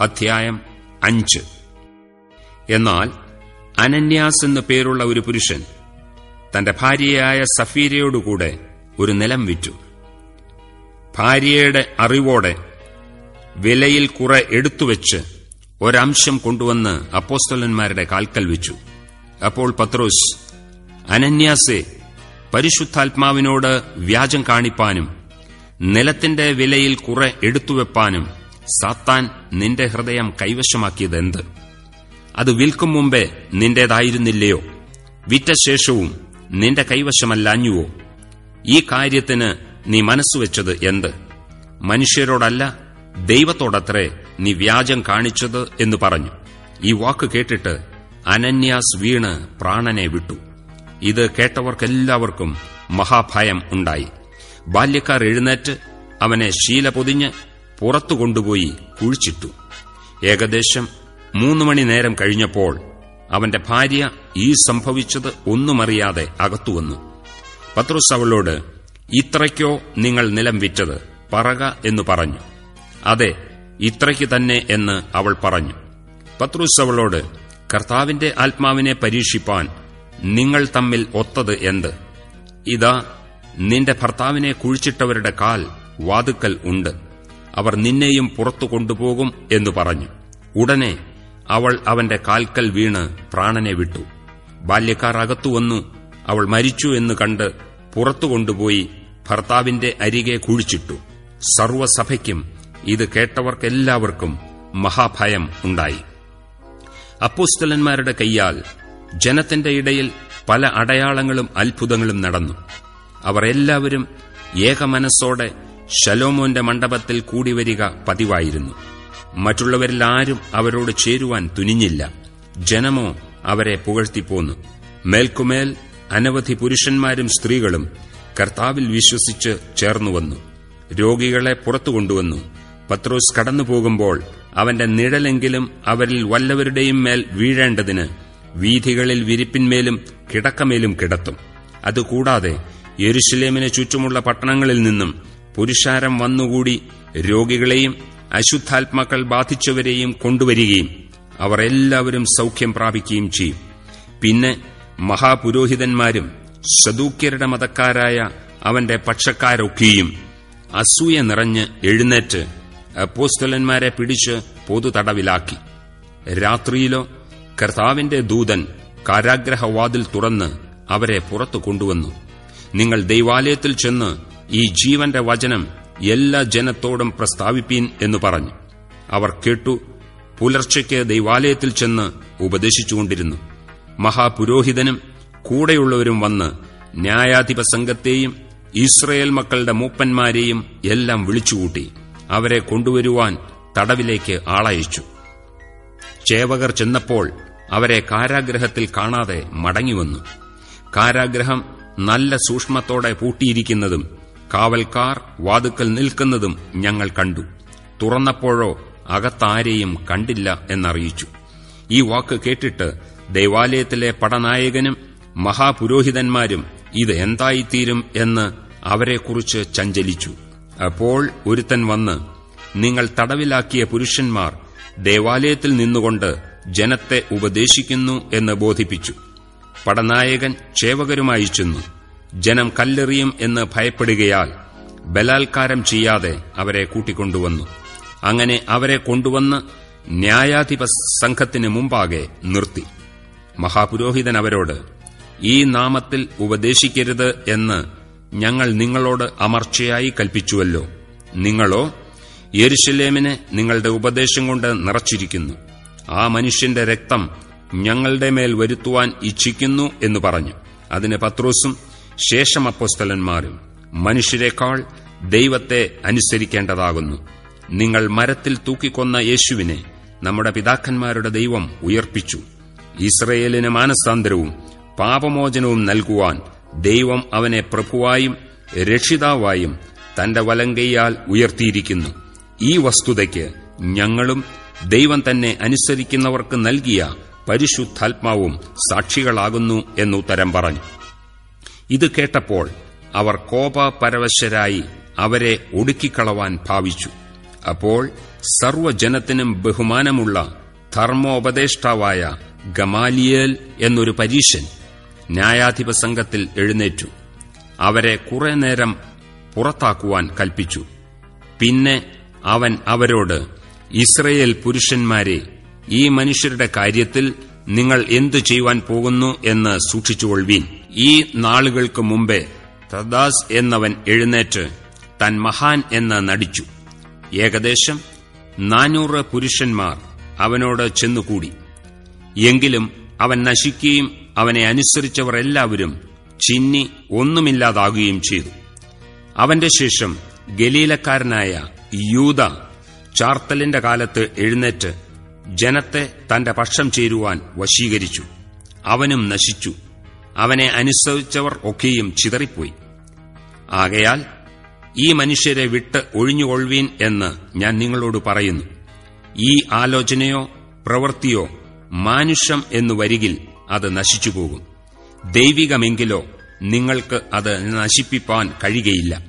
അധ്യായം അഞ്ച്. എന്നാൽ അനന്യാസ് എന്നു പേരുള്ള ഒരു പുരുഷൻ തന്റെ ഭാര്യയായ സഫീരയോടുകൂടെ ഒരു നിലം വിറ്റു. ഭാര്യയുടെ അറിവോടെ വിലയിൽ കുറെ എടുത്തുവെച്ച് ഒരംശം കൊണ്ടുവന്ന് അപ്പോസ്തലന്മാരുടെ കാൽക്കൽ വെച്ചു അപ്പോൾ പത്രോസ് അനന്യാസെ പരിശുദ്ധാത്മാവിനോട് വ്യാജം കാണിപ്പാനും നിലത്തിന്റെ വിലയിൽ കുറെ എടുത്തുവെപ്പാനും സാത്താൻ നിന്റെ ഹൃദയം കൈവശമാക്കിയതെന്ത്? അത് വിൽക്കും മുമ്പേ നിന്റേതായിരുന്നില്ലയോ? വിറ്റ ശേഷവും നിന്റെ കൈവശമല്ലാഞ്ഞുവോ? ഈ കാര്യത്തിന് നീ മനസ്സുവെച്ചത് എന്ത്? മനുഷ്യരോടല്ല ദൈവത്തോടത്രേ നീ വ്യാജം കാണിച്ചത് എന്ന് പറഞ്ഞു. ഈ വാക്ക് കേട്ടിട്ട് അനന്യാസ് വീണ് പ്രാണനെ വിട്ടു. ഇത് കേട്ടവർക്കെല്ലാവർക്കും മഹാഭയം ഉണ്ടായി. ബാല്യക്കാർ എഴുന്നേറ്റ് അവനെ ശീല പൊതിഞ്ഞ് പുറത്തു കൊണ്ടുപോയി കുഴിച്ചിട്ടു. ഏകദേശം മൂന്ന് മണി നേരം കഴിഞ്ഞപ്പോൾ അവന്റെ ഭാര്യ ഈ സംഭവിച്ചത് ഒന്നുമറിയാതെ അകത്തുവന്നു പത്രോസ് അവളോട് ഇത്രയ്ക്കോ നിങ്ങൾ നിലം വിറ്റത് പറക എന്ന് പറഞ്ഞു. അതെ ഇത്രയ്ക്ക് തന്നെ എന്ന് അവൾ പറഞ്ഞു. പത്രോസ് അവളോട് കർത്താവിന്റെ ആത്മാവിനെ പരീക്ഷിപ്പാൻ നിങ്ങൾ തമ്മിൽ ഒത്തത് എന്ത്? ഇതാ നിന്റെ ഭർത്താവിനെ കുഴിച്ചിട്ടവരുടെ കാൽ വാതുക്കൽ ഉണ്ട്. അവർ നിന്നെയും പുറത്തു കൊണ്ടുപോകും എന്നു പറഞ്ഞു. ഉടനെ അവൾ അവന്റെ കാൽക്കൽ വീണ് പ്രാണനെ വിട്ടു. ബാല്യക്കാർ അകത്തുവന്നു അവൾ മരിച്ചു എന്ന് കണ്ട് പുറത്തു കൊണ്ടുപോയി ഭർത്താവിന്റെ അരികെ കുഴിച്ചിട്ടു. സർവസഭയ്ക്കും ഇത് കേട്ടവർക്കെല്ലാവർക്കും മഹാഭയം ഉണ്ടായി. അപ്പോസ്തലന്മാരുടെ കൈയാൽ ജനത്തിന്റെ ഇടയിൽ പല അടയാളങ്ങളും അത്ഭുതങ്ങളും നടന്നു. അവർ എല്ലാവരും ഏകമനസ്സോടെ ശലോമോന്റെ മണ്ഡപത്തിൽ കൂടിവരിക പതിവായിരുന്നു. മറ്റുള്ളവരിൽ ആരും അവരോട് ചേരുവാൻ തുനിഞ്ഞില്ല. ജനമോ അവരെ പുകഴ്ത്തിപ്പോന്നു മേൽക്കുമേൽ അനവധി പുരുഷന്മാരും സ്ത്രീകളും കർത്താവിൽ വിശ്വസിച്ച് ചേർന്നുവന്നു രോഗികളെ പുറത്തു കൊണ്ടുവന്നു. പത്രോസ് കടന്നു പോകുമ്പോൾ അവന്റെ നിഴലെങ്കിലും അവരിൽ വല്ലവരുടെയും മേൽ വീഴേണ്ടതിന് വീഥികളിൽ വിരിപ്പിന്മേലും കിടക്കമേലും കിടത്തും. അതുകൂടാതെ യെരുഷലേമിന് ചുറ്റുമുള്ള പട്ടണങ്ങളിൽ നിന്നും പുരുഷാരം വന്നുകൂടി രോഗികളെയും അശുദ്ധാത്മാക്കൾ ബാധിച്ചവരെയും കൊണ്ടുവരികയും അവർ എല്ലാവരും സൗഖ്യം പ്രാപിക്കുകയും ചെയ്യും. പിന്നെ മഹാപുരോഹിതന്മാരും സദൂക്യരുടെ മതക്കാരായ അവന്റെ പക്ഷക്കാരൊക്കെയും അസൂയ നിറഞ്ഞ് എഴുന്നേറ്റ് അപ്പോസ്തലന്മാരെ പിടിച്ച് പൊതു തടവിലാക്കി രാത്രിയിലോ കർത്താവിന്റെ ദൂതൻ കാരാഗ്രഹവാതിൽ തുറന്ന് അവരെ പുറത്തു കൊണ്ടുവന്നു. നിങ്ങൾ ദൈവാലയത്തിൽ ചെന്ന് ഈ ജീവന്റെ വചനം എല്ലാ ജനത്തോടും പ്രസ്താവിപ്പീൻ എന്ന് പറഞ്ഞു. അവർ കേട്ടു പുലർച്ചയ്ക്ക് ദൈവാലയത്തിൽ ചെന്ന് ഉപദേശിച്ചുകൊണ്ടിരുന്നു. മഹാപുരോഹിതനും കൂടെയുള്ളവരും വന്ന് ന്യായാധിപ സംഘത്തെയും ഇസ്രയേൽ മക്കളുടെ മൂപ്പന്മാരെയും എല്ലാം വിളിച്ചുകൂട്ടി അവരെ കൊണ്ടുവരുവാൻ തടവിലേക്ക് ആളയച്ചു. ചേവകർ ചെന്നപ്പോൾ അവരെ കാരാഗ്രഹത്തിൽ കാണാതെ മടങ്ങിവന്നു. കാരാഗ്രഹം നല്ല സൂക്ഷ്മത്തോടെ പൂട്ടിയിരിക്കുന്നതും കാവൽക്കാർ വാതുക്കൽ നിൽക്കുന്നതും ഞങ്ങൾ കണ്ടു. തുറന്നപ്പോഴോ അകത്താരെയും കണ്ടില്ല എന്നറിയിച്ചു. ഈ വാക്ക് കേട്ടിട്ട് ദേവാലയത്തിലെ പടനായകനും മഹാപുരോഹിതന്മാരും ഇത് എന്തായിത്തീരും എന്ന് അവരെക്കുറിച്ച് ചഞ്ചലിച്ചു. അപ്പോൾ ഒരുത്തൻ വന്ന് നിങ്ങൾ തടവിലാക്കിയ പുരുഷന്മാർ ദേവാലയത്തിൽ നിന്നുകൊണ്ട് ജനത്തെ ഉപദേശിക്കുന്നു എന്ന് ബോധിപ്പിച്ചു. പടനായകൻ ചേവകരുമായി ചെന്നു. ജനം കല്ലെറിയും എന്ന് ഭയപ്പെടുകയാൽ ബലാത്കാരം ചെയ്യാതെ അവരെ കൂട്ടിക്കൊണ്ടുവന്നു. അങ്ങനെ അവരെ കൊണ്ടുവന്ന് ന്യായാധിപ സംഘത്തിന് മുമ്പാകെ നിർത്തി. മഹാപുരോഹിതൻ അവരോട് ഈ നാമത്തിൽ ഉപദേശിക്കരുത് എന്ന് ഞങ്ങൾ നിങ്ങളോട് അമർച്ചയായി കൽപ്പിച്ചുവല്ലോ. നിങ്ങളോ യെരുഷലേമിനെ നിങ്ങളുടെ ഉപദേശം കൊണ്ട് നിറച്ചിരിക്കുന്നു. ആ മനുഷ്യന്റെ രക്തം ഞങ്ങളുടെ മേൽ വരുത്തുവാൻ ഇച്ഛിക്കുന്നു എന്ന് പറഞ്ഞു. അതിന് പത്രോസും ശേഷം അപ്പോസ്തലന്മാരും മനുഷ്യരെക്കാൾ ദൈവത്തെ അനുസരിക്കേണ്ടതാകുന്നു. നിങ്ങൾ മരത്തിൽ തൂക്കിക്കൊന്ന യേശുവിനെ നമ്മുടെ പിതാക്കന്മാരുടെ ദൈവം ഉയർപ്പിച്ചു. ഇസ്രയേലിന് മാനസാന്തരവും പാപമോചനവും നൽകുവാൻ ദൈവം അവനെ പ്രഭുവായും രക്ഷിതാവായും തന്റെ വലങ്കയാൽ ഉയർത്തിയിരിക്കുന്നു. ഈ വസ്തുതയ്ക്ക് ഞങ്ങളും ദൈവം തന്നെ അനുസരിക്കുന്നവർക്ക് നൽകിയ പരിശുദ്ധാത്മാവും സാക്ഷികളാകുന്നു എന്നുത്തരം പറഞ്ഞു. ഇത് കേട്ടപ്പോൾ അവർ കോപപരവശരായി അവരെ ഒടുക്കിക്കളവാൻ ഭാവിച്ചു. അപ്പോൾ സർവജനത്തിനും ബഹുമാനമുള്ള ധർമ്മോപദേഷ്ടാവായ ഗമാലിയേൽ എന്നൊരു പരീശൻ ന്യായാധിപ സംഘത്തിൽ എഴുന്നേറ്റു. അവരെ കുറെ നേരം പുറത്താക്കുവാൻ കൽപ്പിച്ചു. പിന്നെ അവൻ അവരോട് ഇസ്രയേൽ പുരുഷന്മാരെ ഈ മനുഷ്യരുടെ കാര്യത്തിൽ നിങ്ങൾ എന്തു ചെയ്യുവാൻ പോകുന്നു എന്ന് സൂക്ഷിച്ചുകൊള്ളുവീൻ. ഈ നാളുകൾക്ക് മുമ്പേ തദാസ് എന്നവൻ എഴുന്നേറ്റ് തൻ മഹാൻ എന്ന് നടിച്ചു. ഏകദേശം നാനൂറ് പുരുഷന്മാർ അവനോട് ചെന്നുകൂടി. എങ്കിലും അവൻ നശിക്കുകയും അവനെ അനുസരിച്ചവർ എല്ലാവരും ചിന്നി ഒന്നുമില്ലാതാകുകയും ചെയ്തു. അവന്റെ ശേഷം ഗലീലക്കാരനായ യൂത ചാർത്തലിന്റെ കാലത്ത് എഴുന്നേറ്റ് ജനത്തെ തന്റെ പക്ഷം ചേരുവാൻ വശീകരിച്ചു. അവനും നശിച്ചു. അവനെ അനുസരിച്ചവർ ഒക്കെയും ചിതറിപ്പോയി. ആകയാൽ ഈ മനുഷ്യരെ വിട്ട് ഒഴിഞ്ഞുകൊള്ളുവീൻ എന്ന് ഞാൻ നിങ്ങളോട് പറയുന്നു. ഈ ആലോചനയോ പ്രവൃത്തിയോ മാനുഷം എന്നു വരികിൽ അത് നശിച്ചുപോകും. ദൈവികമെങ്കിലോ നിങ്ങൾക്ക് അത് നശിപ്പിപ്പാൻ കഴിയുകയില്ല.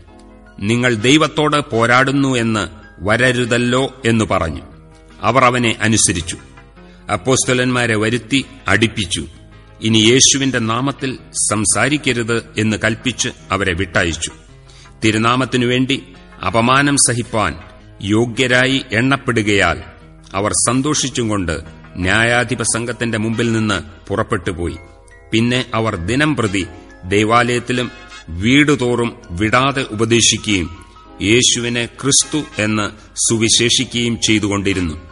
നിങ്ങൾ ദൈവത്തോട് പോരാടുന്നു എന്ന് വരരുതല്ലോ എന്നു പറഞ്ഞു. അവർ അവനെ അനുസരിച്ചു. അപ്പോസ്തലന്മാരെ വരുത്തി അടിപ്പിച്ചു. ഇനി യേശുവിന്റെ നാമത്തിൽ സംസാരിക്കരുത് എന്ന് കൽപ്പിച്ച് അവരെ വിട്ടയച്ചു. തിരുനാമത്തിനുവേണ്ടി അപമാനം സഹിപ്പാൻ യോഗ്യരായി എണ്ണപ്പെടുകയാൽ അവർ സന്തോഷിച്ചുകൊണ്ട് ന്യായാധിപ സംഘത്തിന്റെ മുമ്പിൽ നിന്ന് പുറപ്പെട്ടുപോയി. പിന്നെ അവർ ദിനം പ്രതി ദൈവാലയത്തിലും വീടുതോറും വിടാതെ ഉപദേശിക്കുകയും യേശുവിനെ ക്രിസ്തു എന്ന് സുവിശേഷിക്കുകയും ചെയ്തുകൊണ്ടിരുന്നു.